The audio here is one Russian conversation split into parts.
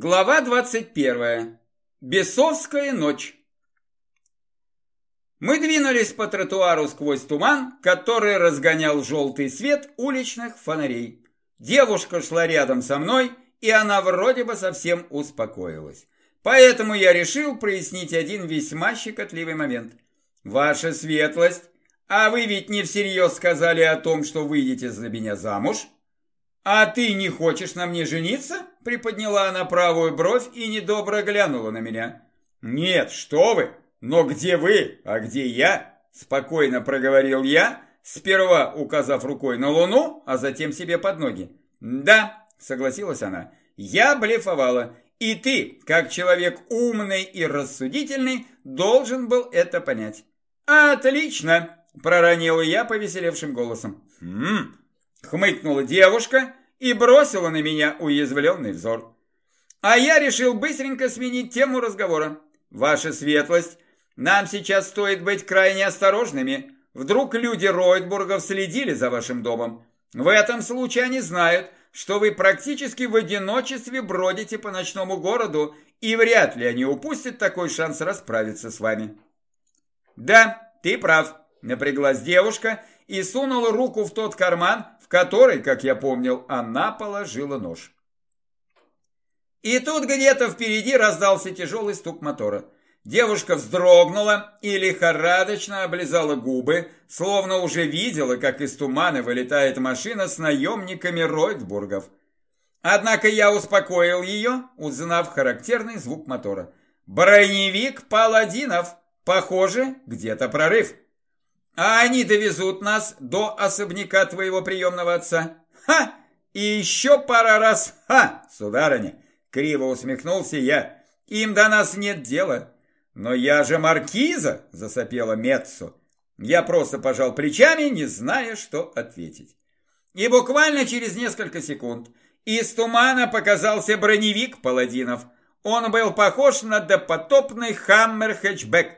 Глава 21. Бесовская ночь. Мы двинулись по тротуару сквозь туман, который разгонял желтый свет уличных фонарей. Девушка шла рядом со мной, и она вроде бы совсем успокоилась. Поэтому я решил прояснить один весьма щекотливый момент. Ваша светлость, а вы ведь не всерьез сказали о том, что выйдете за меня замуж? «А ты не хочешь на мне жениться?» Приподняла она правую бровь и недобро глянула на меня. «Нет, что вы! Но где вы, а где я?» Спокойно проговорил я, сперва указав рукой на луну, а затем себе под ноги. «Да», согласилась она, «я блефовала, и ты, как человек умный и рассудительный, должен был это понять». «Отлично!» – проронила я повеселевшим голосом. «Хм, Хмыкнула девушка и бросила на меня уязвленный взор. А я решил быстренько сменить тему разговора. Ваша светлость, нам сейчас стоит быть крайне осторожными. Вдруг люди Ройтбургов следили за вашим домом. В этом случае они знают, что вы практически в одиночестве бродите по ночному городу, и вряд ли они упустят такой шанс расправиться с вами. Да, ты прав, напряглась девушка и сунула руку в тот карман, в который, как я помнил, она положила нож. И тут где-то впереди раздался тяжелый стук мотора. Девушка вздрогнула и лихорадочно облизала губы, словно уже видела, как из тумана вылетает машина с наемниками Ройтбургов. Однако я успокоил ее, узнав характерный звук мотора. «Броневик Паладинов! Похоже, где-то прорыв!» А они довезут нас до особняка твоего приемного отца. Ха! И еще пара раз ха, сударыня!» Криво усмехнулся я. «Им до нас нет дела». «Но я же маркиза!» – засопела Меццо. Я просто пожал плечами, не зная, что ответить. И буквально через несколько секунд из тумана показался броневик паладинов. Он был похож на допотопный хаммер-хэтчбэк.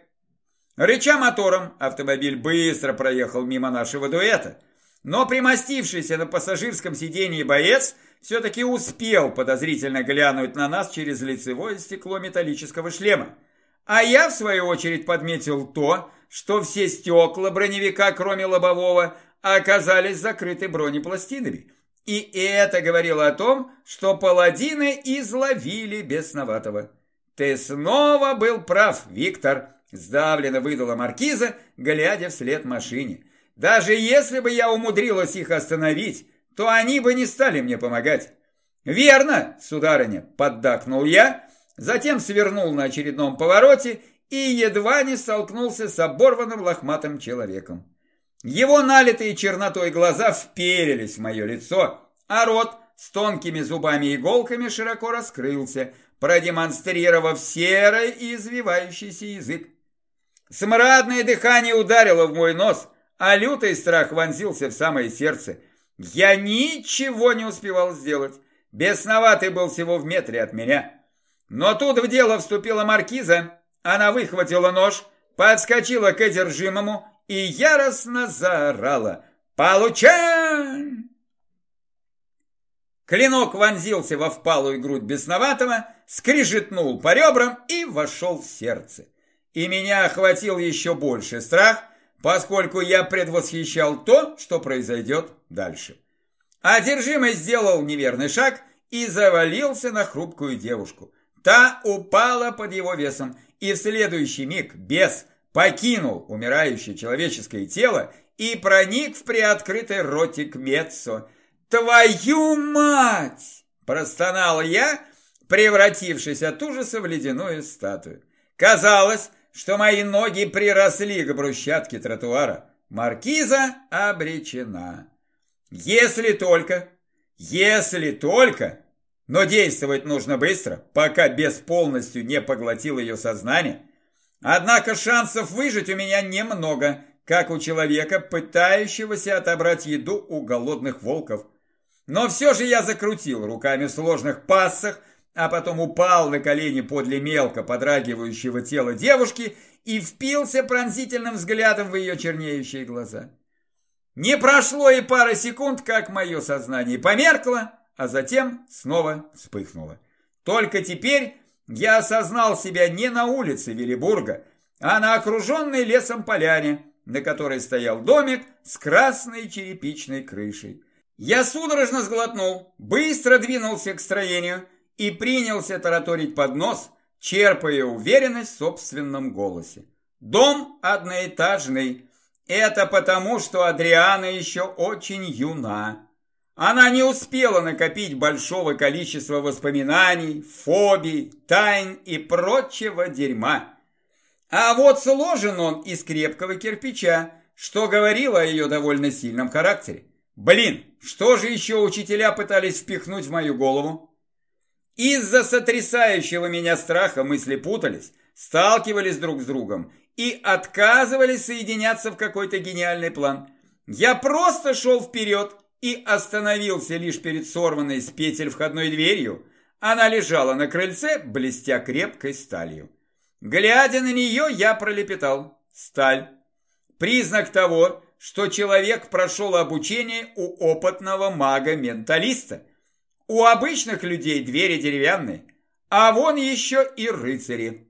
Рыча мотором, автомобиль быстро проехал мимо нашего дуэта, но примостившийся на пассажирском сиденье боец все-таки успел подозрительно глянуть на нас через лицевое стекло металлического шлема. А я, в свою очередь, подметил то, что все стекла броневика, кроме лобового, оказались закрыты бронепластинами. И это говорило о том, что паладины изловили бесноватого. «Ты снова был прав, Виктор», Сдавленно выдала маркиза, глядя вслед машине. Даже если бы я умудрилась их остановить, то они бы не стали мне помогать. Верно, сударыня, поддакнул я, затем свернул на очередном повороте и едва не столкнулся с оборванным лохматым человеком. Его налитые чернотой глаза вперились в мое лицо, а рот с тонкими зубами-иголками широко раскрылся, продемонстрировав серый и извивающийся язык. Смрадное дыхание ударило в мой нос, а лютый страх вонзился в самое сердце. Я ничего не успевал сделать. Бесноватый был всего в метре от меня. Но тут в дело вступила маркиза. Она выхватила нож, подскочила к одержимому и яростно заорала. «Получай!» Клинок вонзился во впалую грудь бесноватого, скрижетнул по ребрам и вошел в сердце и меня охватил еще больше страх, поскольку я предвосхищал то, что произойдет дальше. Одержимый сделал неверный шаг и завалился на хрупкую девушку. Та упала под его весом, и в следующий миг бес покинул умирающее человеческое тело и проник в приоткрытый ротик Меццо. «Твою мать!» – простонал я, превратившись от ужаса в ледяную статую. Казалось, что мои ноги приросли к брусчатке тротуара. Маркиза обречена. Если только, если только, но действовать нужно быстро, пока бес полностью не поглотил ее сознание. Однако шансов выжить у меня немного, как у человека, пытающегося отобрать еду у голодных волков. Но все же я закрутил руками в сложных пассах, а потом упал на колени подле мелко подрагивающего тела девушки и впился пронзительным взглядом в ее чернеющие глаза. Не прошло и пары секунд, как мое сознание померкло, а затем снова вспыхнуло. Только теперь я осознал себя не на улице Велибурга, а на окруженной лесом поляне, на которой стоял домик с красной черепичной крышей. Я судорожно сглотнул, быстро двинулся к строению и принялся тараторить под нос, черпая уверенность в собственном голосе. Дом одноэтажный. Это потому, что Адриана еще очень юна. Она не успела накопить большого количества воспоминаний, фобий, тайн и прочего дерьма. А вот сложен он из крепкого кирпича, что говорило о ее довольно сильном характере. Блин, что же еще учителя пытались впихнуть в мою голову? Из-за сотрясающего меня страха мысли путались, сталкивались друг с другом и отказывались соединяться в какой-то гениальный план. Я просто шел вперед и остановился лишь перед сорванной с петель входной дверью. Она лежала на крыльце, блестя крепкой сталью. Глядя на нее, я пролепетал. Сталь. Признак того, что человек прошел обучение у опытного мага-менталиста. У обычных людей двери деревянные, а вон еще и рыцари.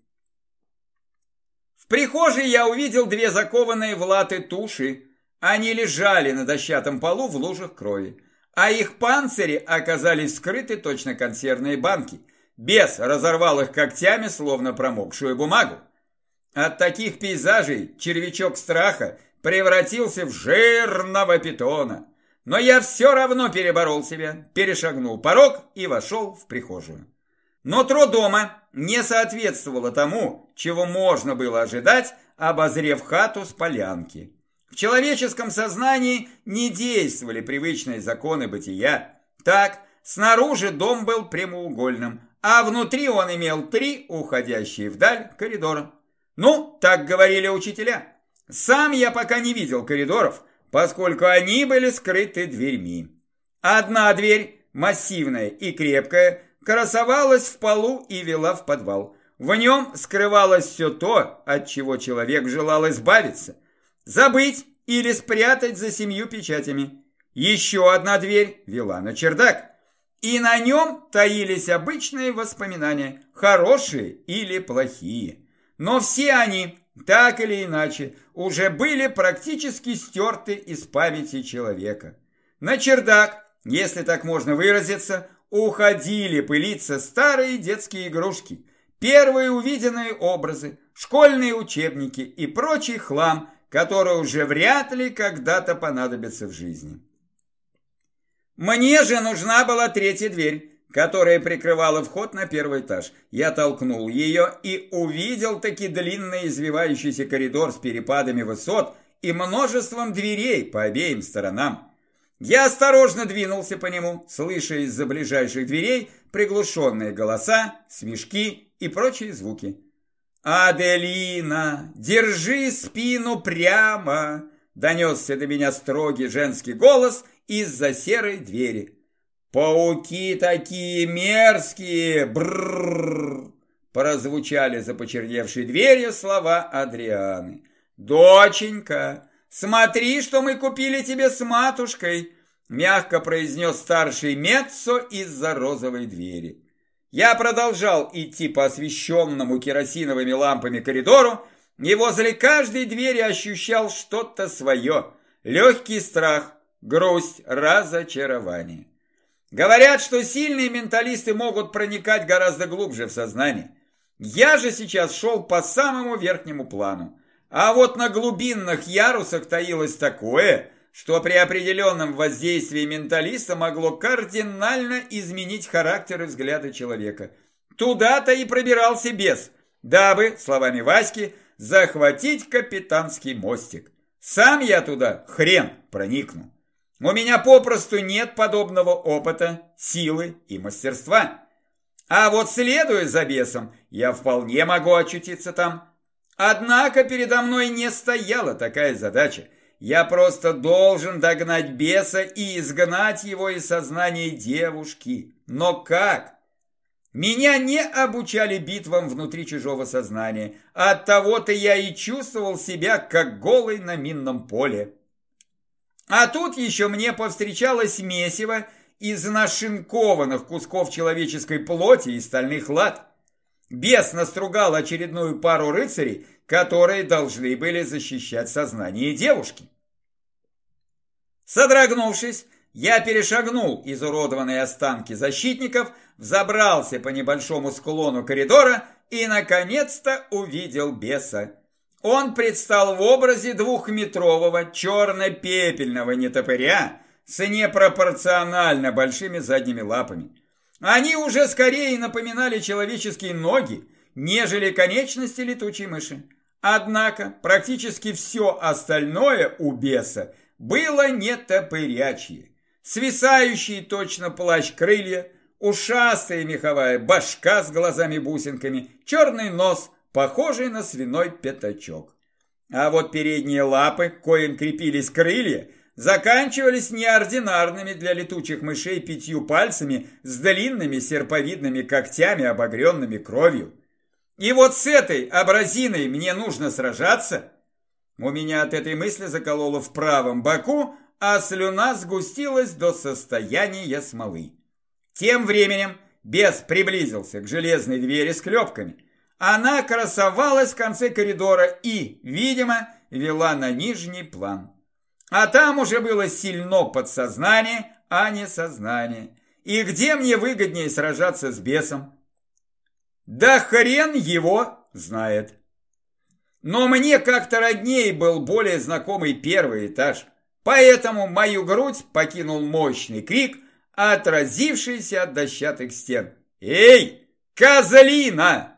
В прихожей я увидел две закованные в латы туши, они лежали на дощатом полу в лужах крови, а их панцири оказались скрыты точно консервные банки. Бес разорвал их когтями, словно промокшую бумагу. От таких пейзажей червячок страха превратился в жирного питона. Но я все равно переборол себя, перешагнул порог и вошел в прихожую. Нутро дома не соответствовало тому, чего можно было ожидать, обозрев хату с полянки. В человеческом сознании не действовали привычные законы бытия. Так, снаружи дом был прямоугольным, а внутри он имел три уходящие вдаль коридора. Ну, так говорили учителя. Сам я пока не видел коридоров, поскольку они были скрыты дверьми. Одна дверь, массивная и крепкая, красовалась в полу и вела в подвал. В нем скрывалось все то, от чего человек желал избавиться – Забыть или спрятать за семью печатями. Еще одна дверь вела на чердак. И на нем таились обычные воспоминания, хорошие или плохие. Но все они, так или иначе, уже были практически стерты из памяти человека. На чердак, если так можно выразиться, уходили пылиться старые детские игрушки, первые увиденные образы, школьные учебники и прочий хлам – которая уже вряд ли когда-то понадобится в жизни. Мне же нужна была третья дверь, которая прикрывала вход на первый этаж. Я толкнул ее и увидел таки длинный извивающийся коридор с перепадами высот и множеством дверей по обеим сторонам. Я осторожно двинулся по нему, слыша из-за ближайших дверей приглушенные голоса, смешки и прочие звуки. «Аделина, держи спину прямо!» Донесся до меня строгий женский голос из-за серой двери. «Пауки такие мерзкие! Бррррр!» Прозвучали за почерневшей дверью слова Адрианы. «Доченька, смотри, что мы купили тебе с матушкой!» Мягко произнес старший Меццо из-за розовой двери. Я продолжал идти по освещенному керосиновыми лампами коридору, и возле каждой двери ощущал что-то свое. Легкий страх, грусть, разочарование. Говорят, что сильные менталисты могут проникать гораздо глубже в сознание. Я же сейчас шел по самому верхнему плану. А вот на глубинных ярусах таилось такое, что при определенном воздействии менталиста могло кардинально изменить характер и взгляды человека. Туда-то и пробирался бес, дабы, словами Васьки, захватить капитанский мостик. Сам я туда хрен проникну. У меня попросту нет подобного опыта, силы и мастерства. А вот следуя за бесом, я вполне могу очутиться там. Однако передо мной не стояла такая задача – я просто должен догнать беса и изгнать его из сознания девушки. Но как? Меня не обучали битвам внутри чужого сознания. От того-то я и чувствовал себя, как голый на минном поле. А тут еще мне повстречалось месиво из нашинкованных кусков человеческой плоти и стальных лад. Бес настругал очередную пару рыцарей, которые должны были защищать сознание девушки. Содрогнувшись, я перешагнул изуродованные останки защитников, взобрался по небольшому склону коридора и, наконец-то, увидел беса. Он предстал в образе двухметрового черно-пепельного нетопыря с непропорционально большими задними лапами. Они уже скорее напоминали человеческие ноги, нежели конечности летучей мыши. Однако практически все остальное у беса было не топырячье. Свисающий точно плащ крылья, ушастая меховая башка с глазами-бусинками, черный нос, похожий на свиной пятачок. А вот передние лапы, коим крепились крылья, заканчивались неординарными для летучих мышей пятью пальцами с длинными серповидными когтями, обогренными кровью. И вот с этой абразиной мне нужно сражаться. У меня от этой мысли закололо в правом боку, а слюна сгустилась до состояния смолы. Тем временем бес приблизился к железной двери с клепками. Она красовалась в конце коридора и, видимо, вела на нижний план. А там уже было сильно подсознание, а не сознание. И где мне выгоднее сражаться с бесом? Да хрен его знает. Но мне как-то родней был более знакомый первый этаж. Поэтому мою грудь покинул мощный крик, отразившийся от дощатых стен. «Эй, козлина!»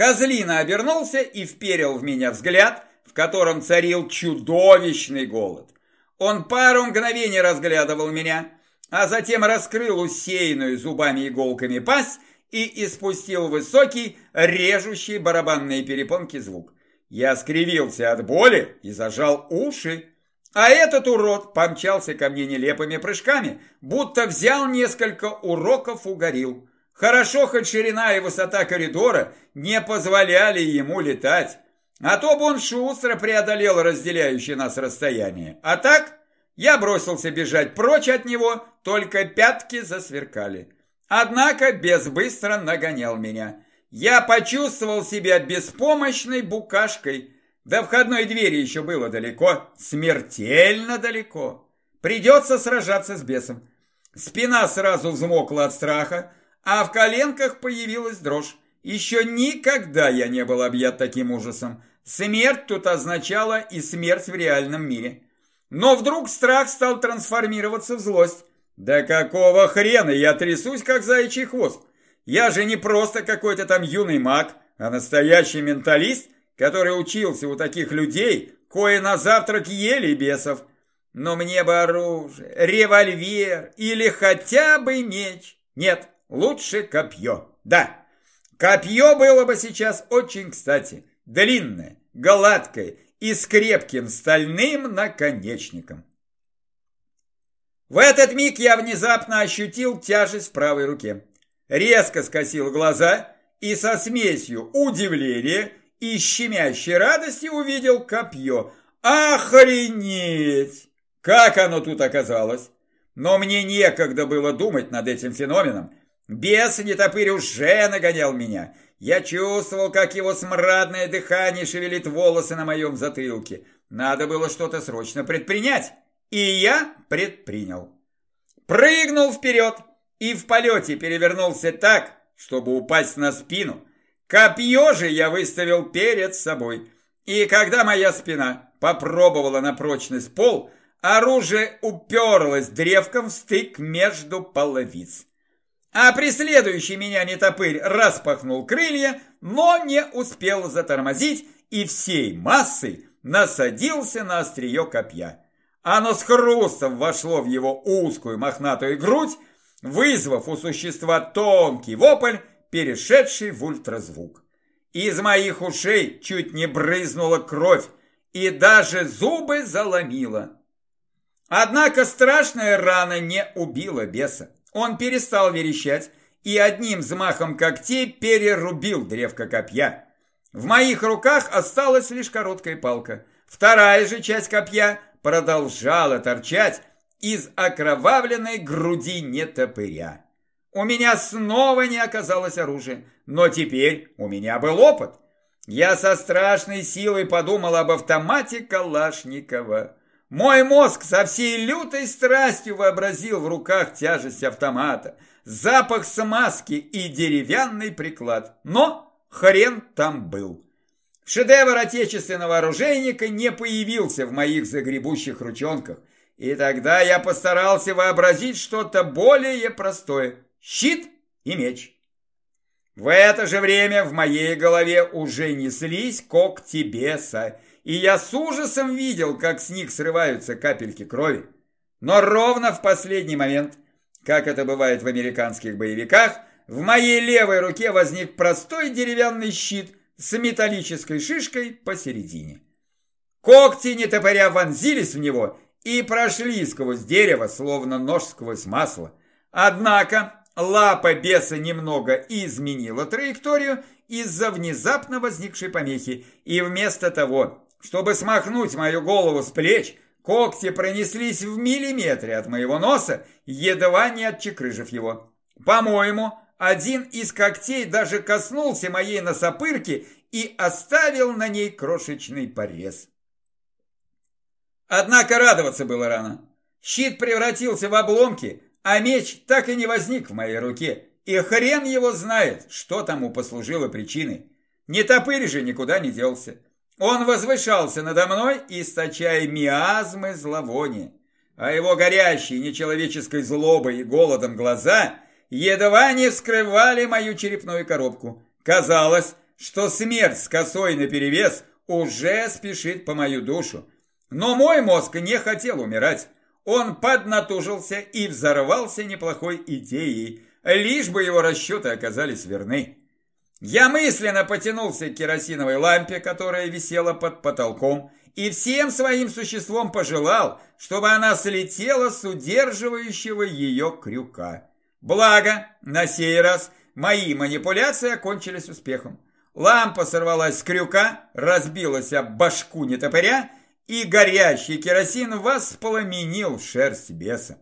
Козлина обернулся и вперил в меня взгляд, в котором царил чудовищный голод. Он пару мгновений разглядывал меня, а затем раскрыл усеянную зубами-иголками пасть и испустил высокий, режущий барабанные перепонки звук. Я скривился от боли и зажал уши. А этот урод помчался ко мне нелепыми прыжками, будто взял несколько уроков у горилл. Хорошо, хоть ширина и высота коридора не позволяли ему летать, а то бы он шустро преодолел разделяющее нас расстояние. А так я бросился бежать прочь от него, только пятки засверкали. Однако без быстро нагонял меня. Я почувствовал себя беспомощной букашкой. До входной двери еще было далеко, смертельно далеко. Придется сражаться с бесом. Спина сразу взмокла от страха, а в коленках появилась дрожь. Еще никогда я не был объят таким ужасом. Смерть тут означала и смерть в реальном мире. Но вдруг страх стал трансформироваться в злость. Да какого хрена я трясусь, как заячий хвост? Я же не просто какой-то там юный маг, а настоящий менталист, который учился у таких людей, кое на завтрак ели бесов. Но мне бы оружие, револьвер или хотя бы меч. Нет, лучше копье. Да, копье было бы сейчас очень кстати. Длинное, гладкое и с крепким стальным наконечником. В этот миг я внезапно ощутил тяжесть в правой руке резко скосил глаза и со смесью удивления и щемящей радости увидел копье. Охренеть! Как оно тут оказалось? Но мне некогда было думать над этим феноменом. Бес нетопырь уже нагонял меня. Я чувствовал, как его смрадное дыхание шевелит волосы на моем затылке. Надо было что-то срочно предпринять. И я предпринял. Прыгнул вперед, и в полете перевернулся так, чтобы упасть на спину. Копье же я выставил перед собой. И когда моя спина попробовала на прочность пол, оружие уперлось древком в стык между половиц. А преследующий меня нетопырь распахнул крылья, но не успел затормозить и всей массой насадился на острие копья. Оно с хрустом вошло в его узкую мохнатую грудь, вызвав у существа тонкий вопль, перешедший в ультразвук. Из моих ушей чуть не брызнула кровь, и даже зубы заломила. Однако страшная рана не убила беса. Он перестал верещать и одним взмахом когтей перерубил древко копья. В моих руках осталась лишь короткая палка. Вторая же часть копья продолжала торчать, из окровавленной груди нетопыря. У меня снова не оказалось оружия, но теперь у меня был опыт. Я со страшной силой подумал об автомате Калашникова. Мой мозг со всей лютой страстью вообразил в руках тяжесть автомата, запах смазки и деревянный приклад. Но хрен там был. Шедевр отечественного оружейника не появился в моих загребущих ручонках, и тогда я постарался вообразить что-то более простое – щит и меч. В это же время в моей голове уже неслись когти беса, и я с ужасом видел, как с них срываются капельки крови. Но ровно в последний момент, как это бывает в американских боевиках, в моей левой руке возник простой деревянный щит с металлической шишкой посередине. Когти нетопыря вонзились в него и прошли сквозь дерево, словно нож сквозь масло. Однако лапа беса немного изменила траекторию из-за внезапно возникшей помехи, и вместо того, чтобы смахнуть мою голову с плеч, когти пронеслись в миллиметре от моего носа, едва не отчекрыжив его. По-моему, один из когтей даже коснулся моей носопырки и оставил на ней крошечный порез. Однако радоваться было рано. Щит превратился в обломки, а меч так и не возник в моей руке. И хрен его знает, что тому послужило причиной. Не топырь же никуда не делся. Он возвышался надо мной, источая миазмы зловония, а его горящие нечеловеческой злобой и голодом глаза едва не вскрывали мою черепную коробку. Казалось, что смерть с косой наперевес уже спешит по мою душу. Но мой мозг не хотел умирать. Он поднатужился и взорвался неплохой идеей, лишь бы его расчеты оказались верны. Я мысленно потянулся к керосиновой лампе, которая висела под потолком, и всем своим существом пожелал, чтобы она слетела с удерживающего ее крюка. Благо, на сей раз мои манипуляции окончились успехом. Лампа сорвалась с крюка, разбилась об башку нетопыря, и горящий керосин воспламенил шерсть беса.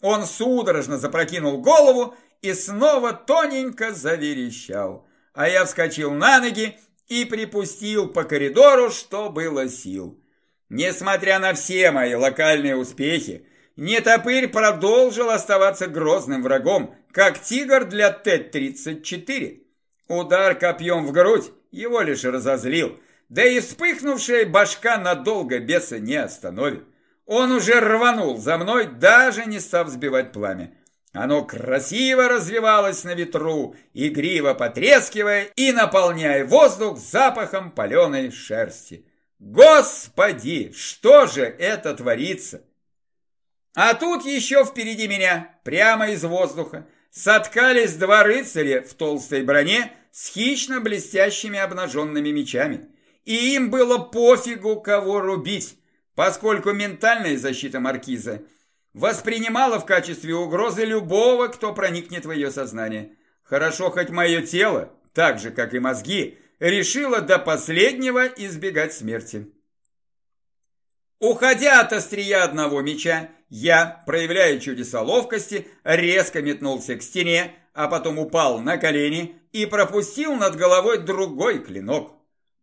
Он судорожно запрокинул голову и снова тоненько заверещал а я вскочил на ноги и припустил по коридору, что было сил. Несмотря на все мои локальные успехи, Нетопырь продолжил оставаться грозным врагом, как тигр для Т-34. Удар копьем в грудь его лишь разозлил, да и вспыхнувшая башка надолго беса не остановит. Он уже рванул за мной, даже не став сбивать пламя. Оно красиво развивалось на ветру, игриво потрескивая и наполняя воздух запахом паленой шерсти. Господи, что же это творится? А тут еще впереди меня, прямо из воздуха, соткались два рыцаря в толстой броне с хищно блестящими обнаженными мечами. И им было пофигу, кого рубить, поскольку ментальная защита маркиза – воспринимала в качестве угрозы любого, кто проникнет в ее сознание. Хорошо, хоть мое тело, так же, как и мозги, решило до последнего избегать смерти. Уходя от острия одного меча, я, проявляя чудеса ловкости, резко метнулся к стене, а потом упал на колени и пропустил над головой другой клинок.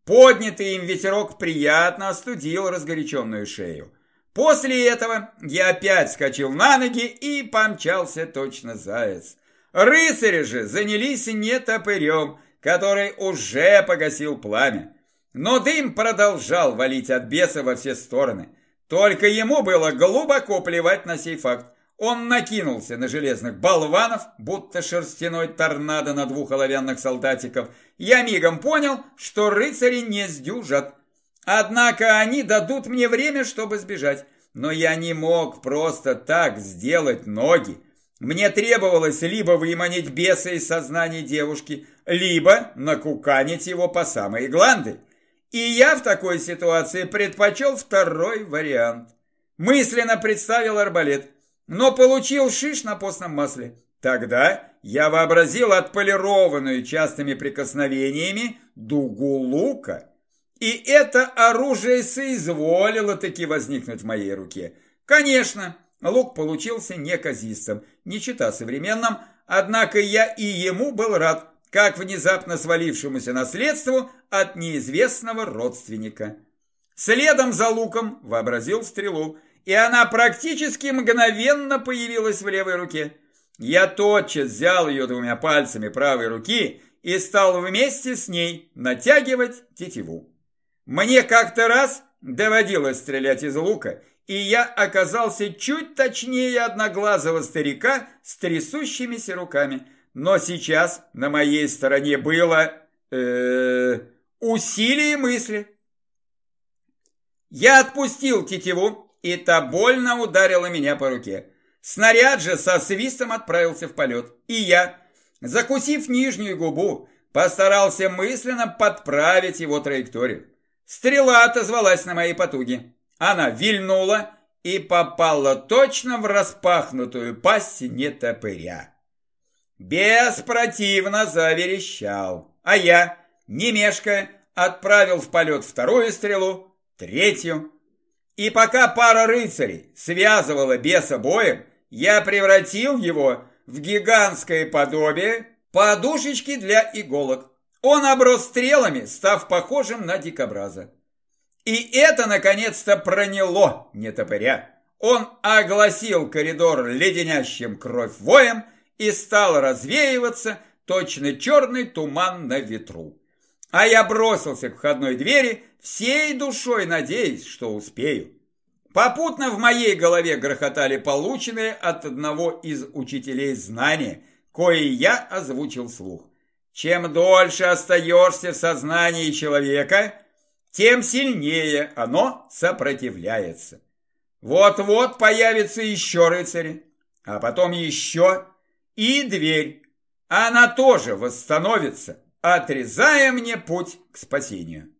Поднятый им ветерок приятно остудил разгоряченную шею. После этого я опять скачал на ноги и помчался точно заяц. Рыцари же занялись не топырем, который уже погасил пламя. Но дым продолжал валить от беса во все стороны. Только ему было глубоко плевать на сей факт. Он накинулся на железных болванов, будто шерстяной торнадо на двух оловянных солдатиков. Я мигом понял, что рыцари не сдюжат. Однако они дадут мне время, чтобы сбежать. Но я не мог просто так сделать ноги. Мне требовалось либо выманить беса из сознания девушки, либо накуканить его по самой гланды. И я в такой ситуации предпочел второй вариант. Мысленно представил арбалет, но получил шиш на постном масле. Тогда я вообразил отполированную частыми прикосновениями дугу лука и это оружие соизволило таки возникнуть в моей руке. Конечно, Лук получился неказистым, не чита современным, однако я и ему был рад, как внезапно свалившемуся наследству от неизвестного родственника. Следом за луком вообразил стрелу, и она практически мгновенно появилась в левой руке. Я тотчас взял ее двумя пальцами правой руки и стал вместе с ней натягивать тетиву. Мне как-то раз доводилось стрелять из лука, и я оказался чуть точнее одноглазого старика с трясущимися руками. Но сейчас на моей стороне было э, усилие мысли. Я отпустил тетиву, и та больно ударила меня по руке. Снаряд же со свистом отправился в полет, и я, закусив нижнюю губу, постарался мысленно подправить его траекторию. Стрела отозвалась на мои потуги. Она вильнула и попала точно в распахнутую пасть нетопыря. Беспротивно заверещал, а я, не мешкая, отправил в полет вторую стрелу, третью. И пока пара рыцарей связывала беса боем, я превратил его в гигантское подобие подушечки для иголок. Он оброс стрелами, став похожим на дикобраза. И это, наконец-то, проняло нетопыря. Он огласил коридор леденящим кровь воем и стал развеиваться, точно черный туман на ветру. А я бросился к входной двери, всей душой надеясь, что успею. Попутно в моей голове грохотали полученные от одного из учителей знания, кое я озвучил слух. Чем дольше остаешься в сознании человека, тем сильнее оно сопротивляется. Вот-вот появится еще рыцари, а потом еще и дверь. Она тоже восстановится, отрезая мне путь к спасению.